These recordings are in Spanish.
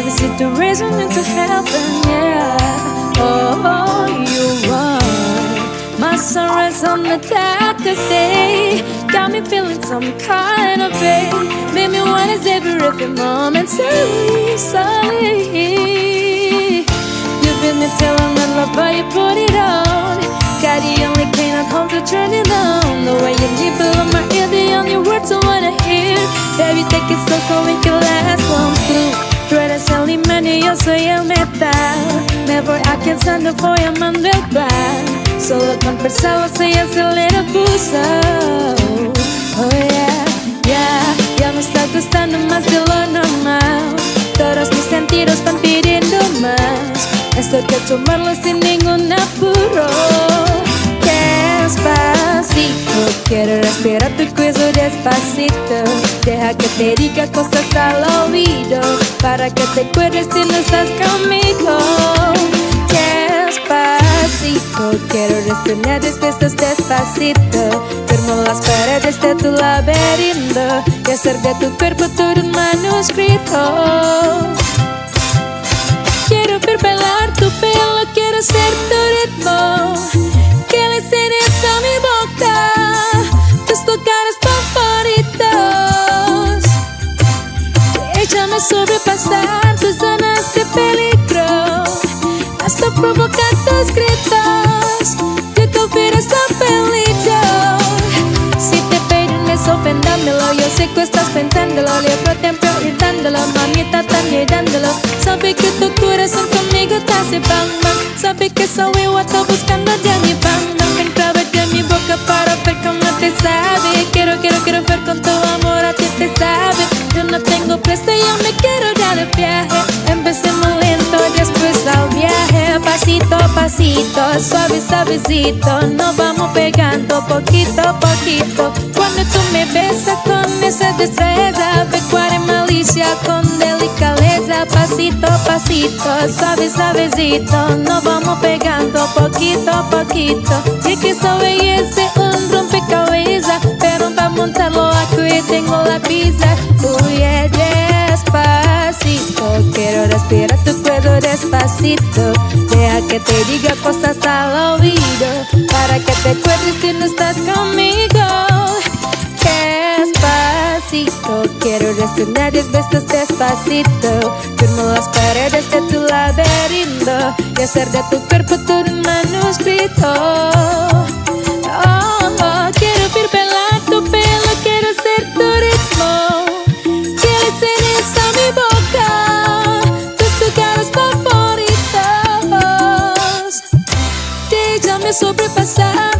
never see the reason into heaven, yeah. Oh, you are my sunrise on the darkest day. Got me feeling some kind of way. Made me wanna savor every moment slowly, slowly. You feel me I'm in love, but you put it on. God, you only cannot hold to turn it on. The way you keep below my ear, the only words I wanna hear. Baby, take it slow so we can last long through. Tú eres el imán y yo soy el metal. Me voy a cansando, voy amando el bar. Solo con pensarlo soy acelera pulso. Oh yeah, yeah, ya me está gustando más de lo normal. Todos mis sentidos van pidiendo más. Esto hay que tomarlo sin ningún apuro. Quiero respirar tu cuello despacito. Deja que te diga cosas al oído para que te acuerdes si no estás conmigo. Despacito, quiero resonar despiertos despacito. Firmo las paredes de tu laberinto y hacer de tu cuerpo todo un manuscrito. Quiero ver bailar tu pelo, quiero ser tu ritmo. Le cedes a mi boca tus lugares favoritos. Déjame sobrepasar tus zonas de peligro hasta provocar tus gritos. Yo te olvides a peligro. Ofendámelo. Yo sé que estás pensándolo. Libro tiempo gritándolo. Mamita, están mirándolo. Sabe que tu corazón conmigo te hace bang bang. Sabe que soy igual, buscando ya mi bang bang. Entra de mi boca para ver cómo te sabe. Quiero, quiero, quiero ver con tu amor a ti te sabe. Yo no tengo presta, yo me quiero dar el viaje. Empecemos lento, después al viaje. Pasito a pasito, suave, suavecito. Nos vamos pegando poquito a poquito. Cuando tú me besas con esa destreza, pecuaria malicia con delicadeza. Pasito a pasito, suave, suavecito. Nos vamos pegando poquito a poquito. Sé que es un rompecabezas, pero para montarlo aquí tengo la pizza. Uy, despacito, quiero respirar tu cuello despacito. Deja que te diga cosas al oído, para que te acuerdes si no estás conmigo. Quiero resonar diez veces despacito. Firmo las paredes de tu laberinto y hacer de tu cuerpo todo manuscrito. Oh, oh, quiero bailar tu pelo, quiero ser tu ritmo. Que le cedes a mi boca tus lugares favoritos. Déjame sobrepasar tus zonas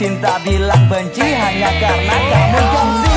cinta bilang benci Hanya karena kamu gengsi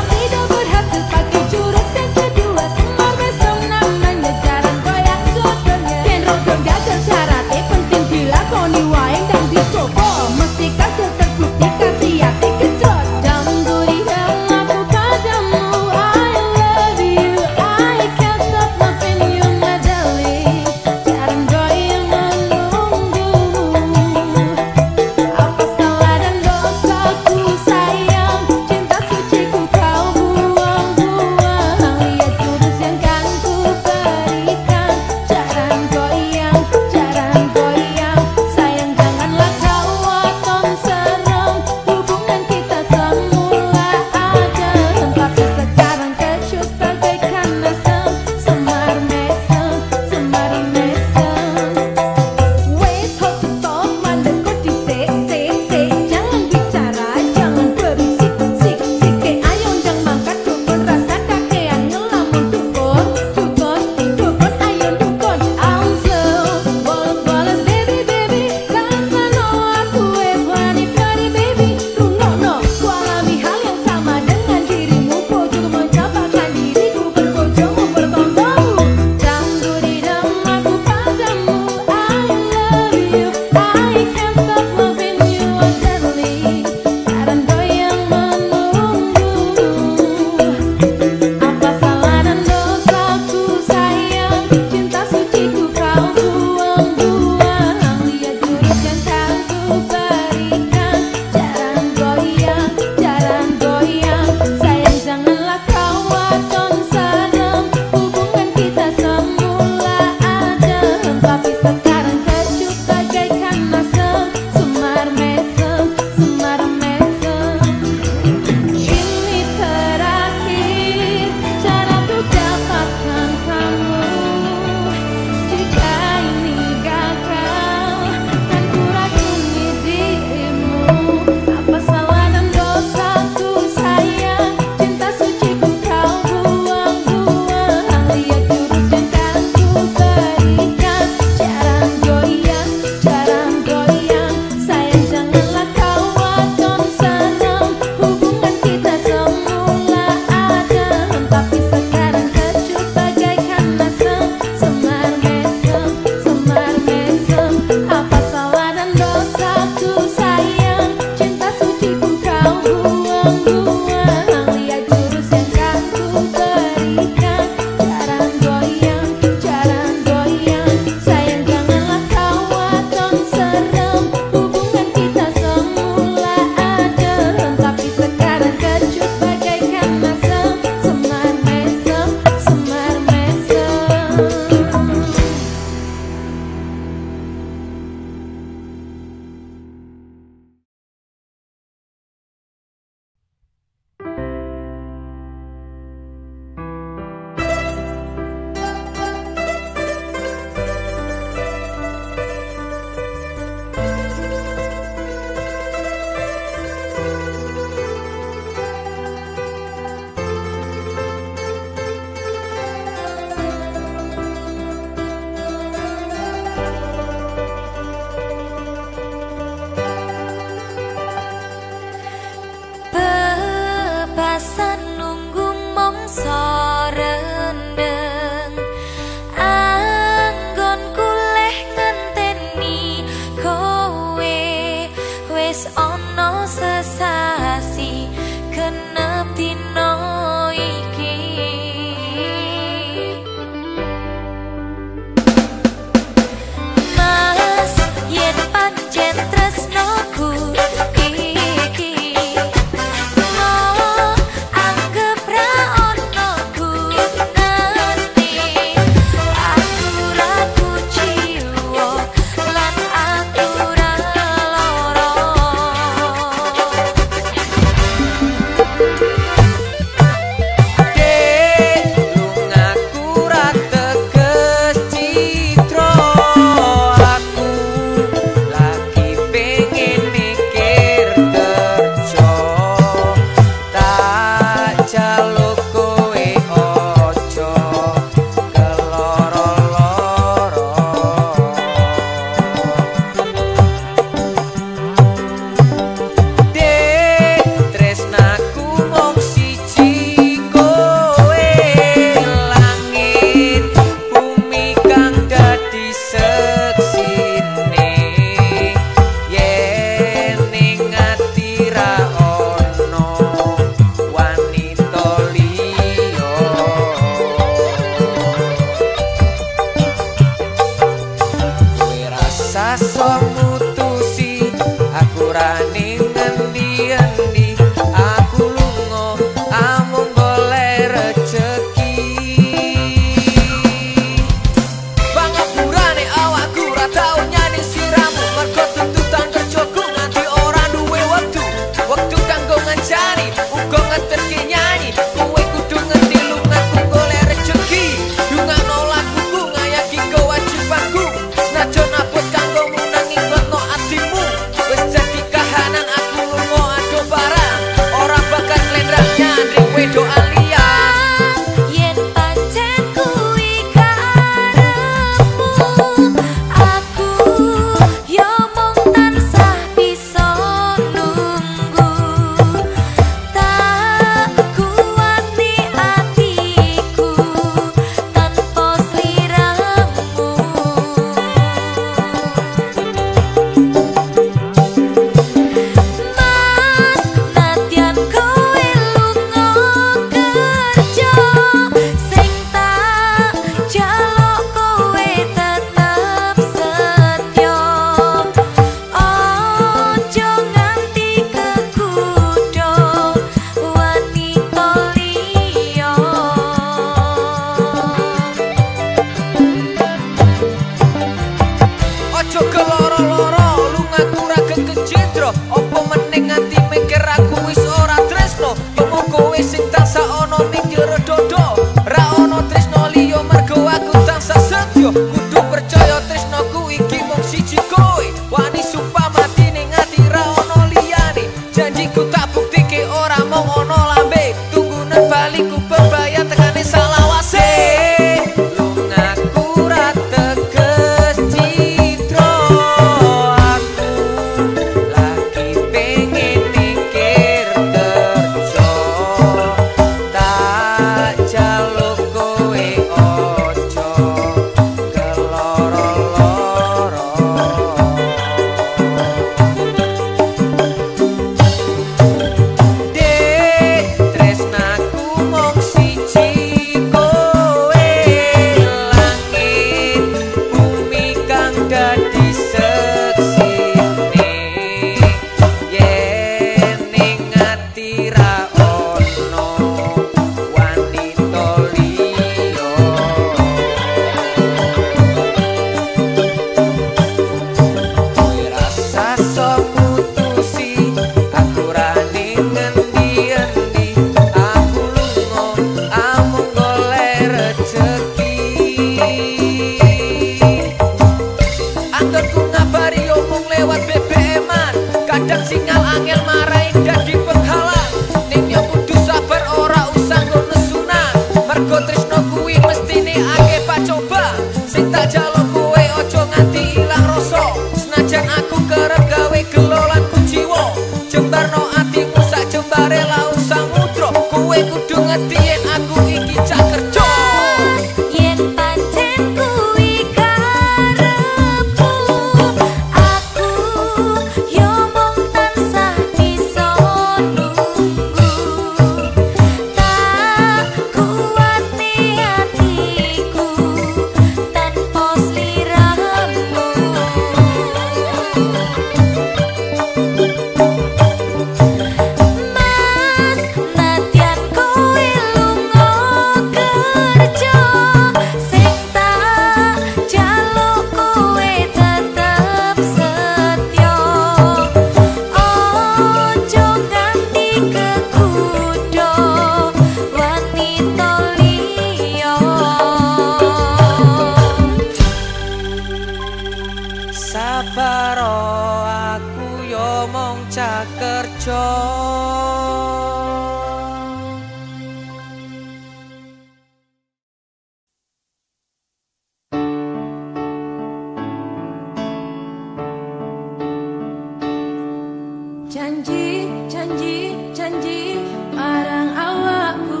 janji janji janji marang awakku.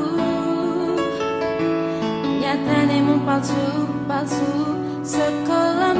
Nyatane mung palsu palsu sekolah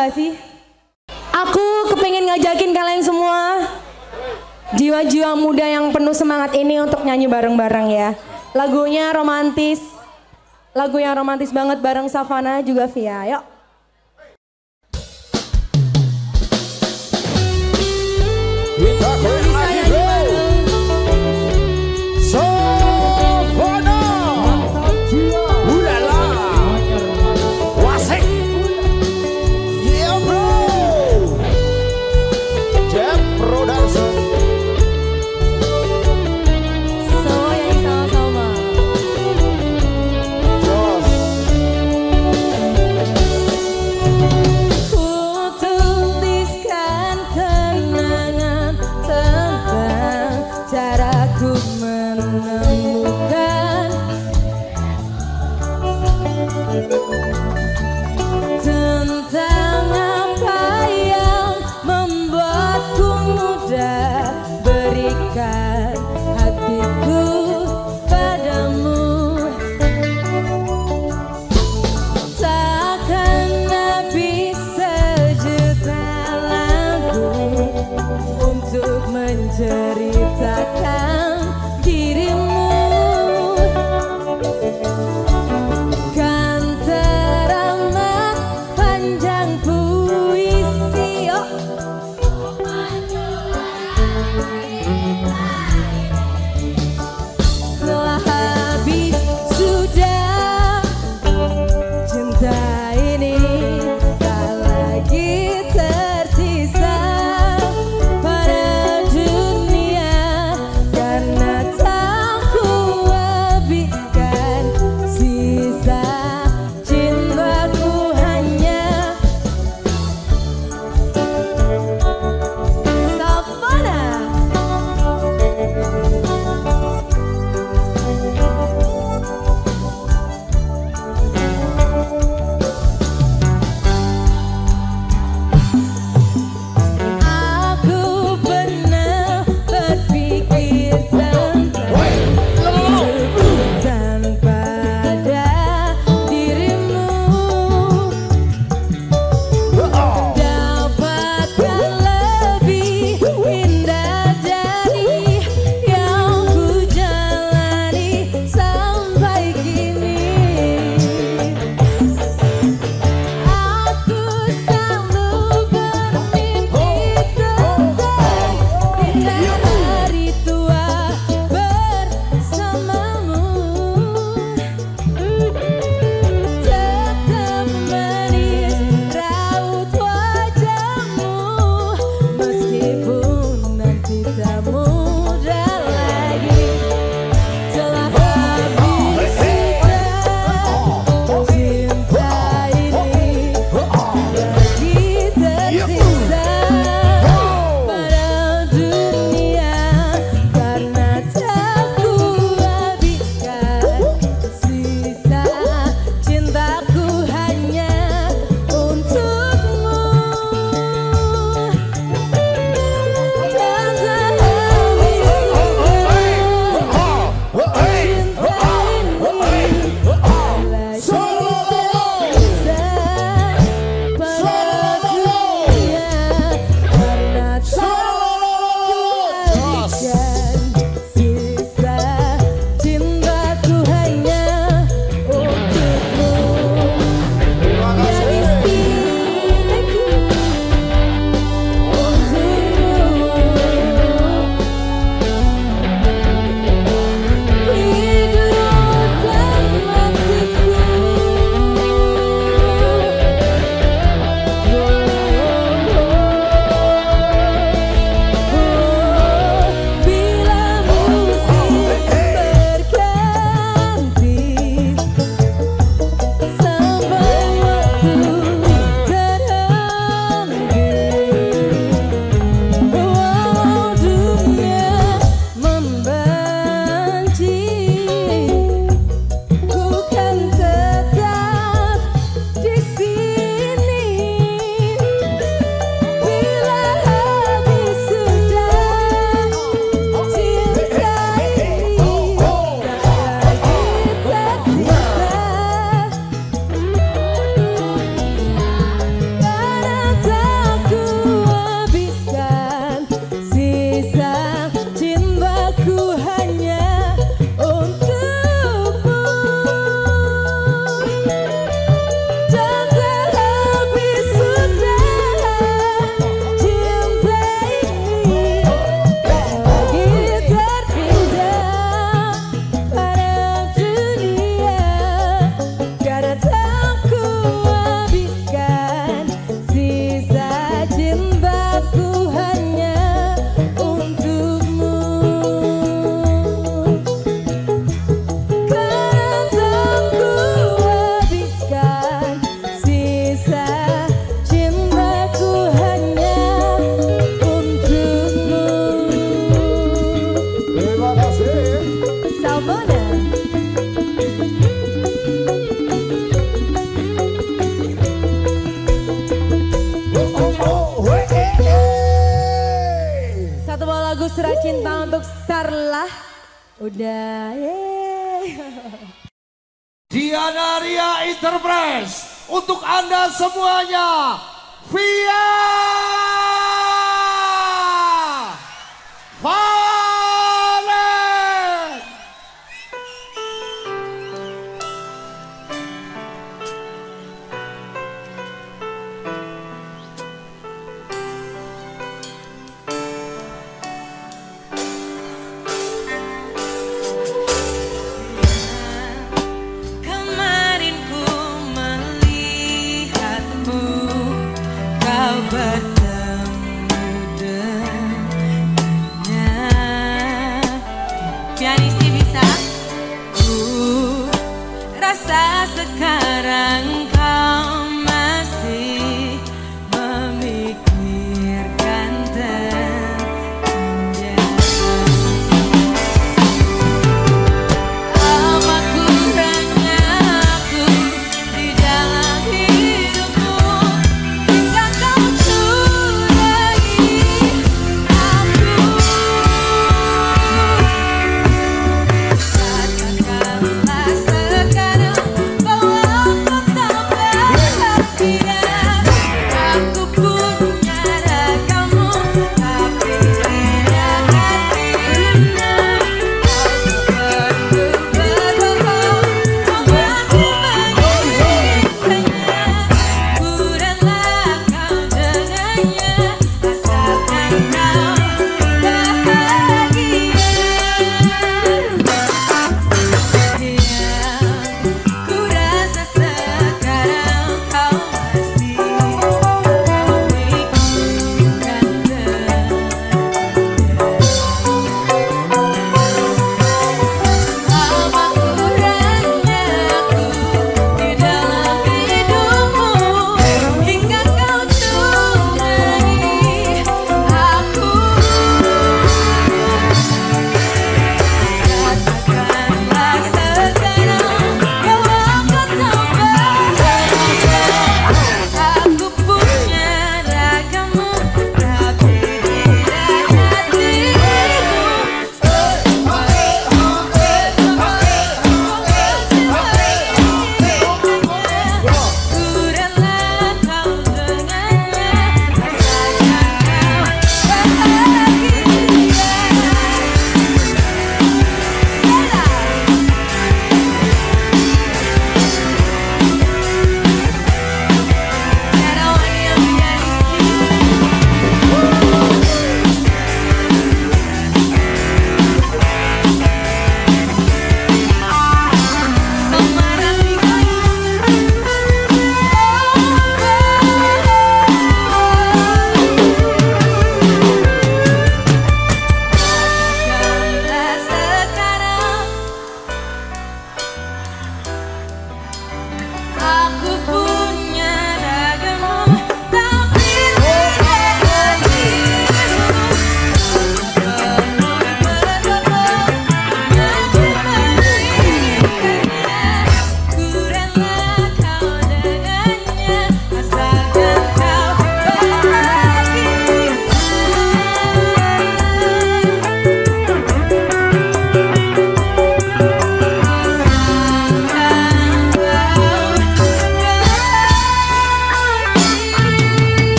gak sih? Aku kepingin ngajakin kalian semua jiwa-jiwa muda yang penuh semangat ini untuk nyanyi bareng-bareng ya. Lagunya romantis, lagu yang romantis banget bareng Savana juga Via. Yuk.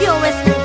You always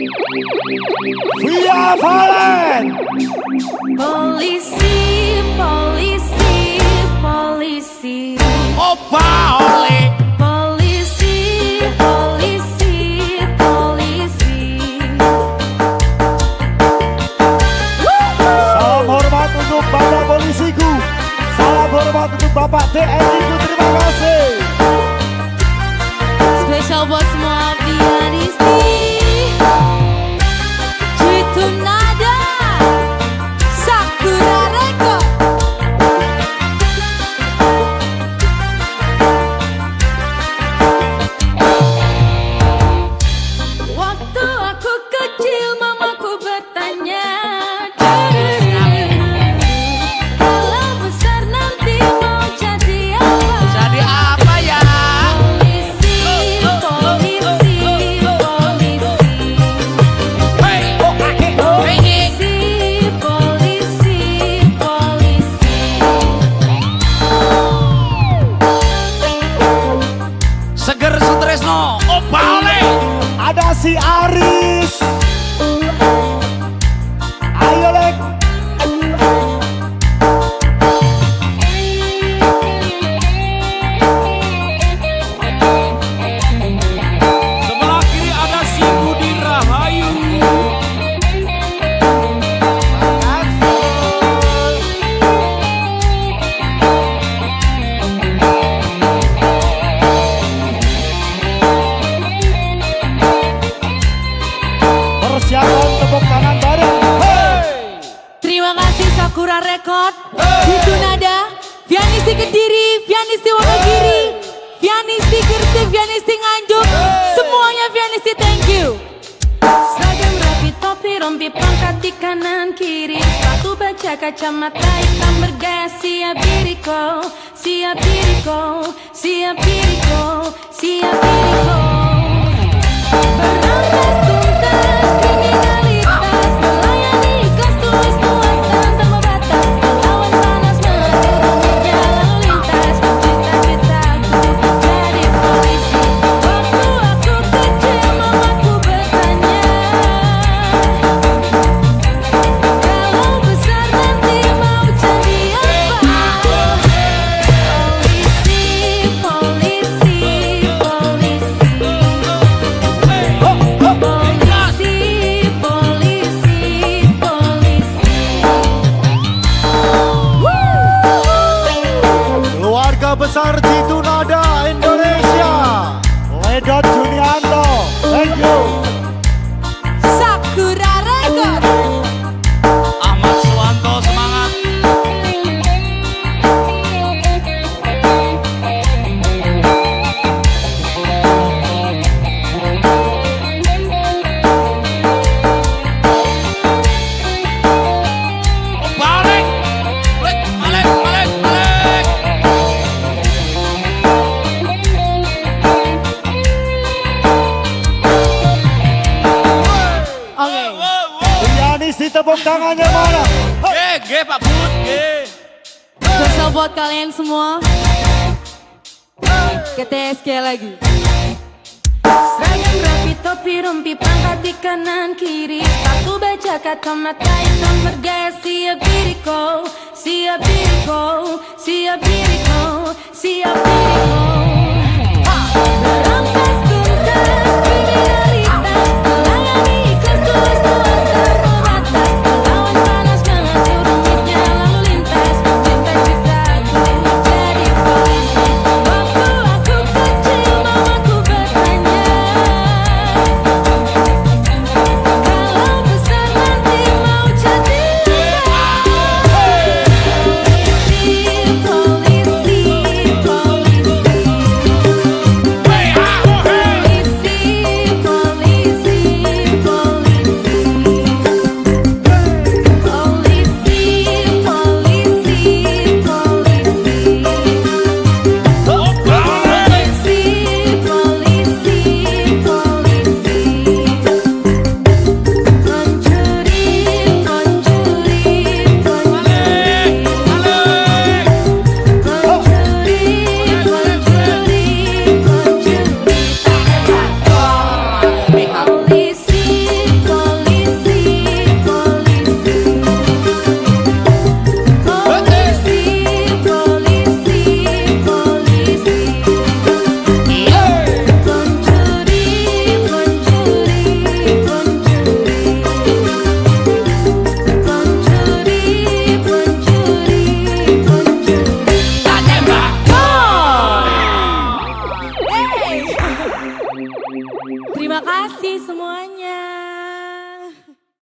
Via Valen. Polisi, polisi, polisi. Opa, untuk Bapak polisiku Salam hormat untuk Bapak TNI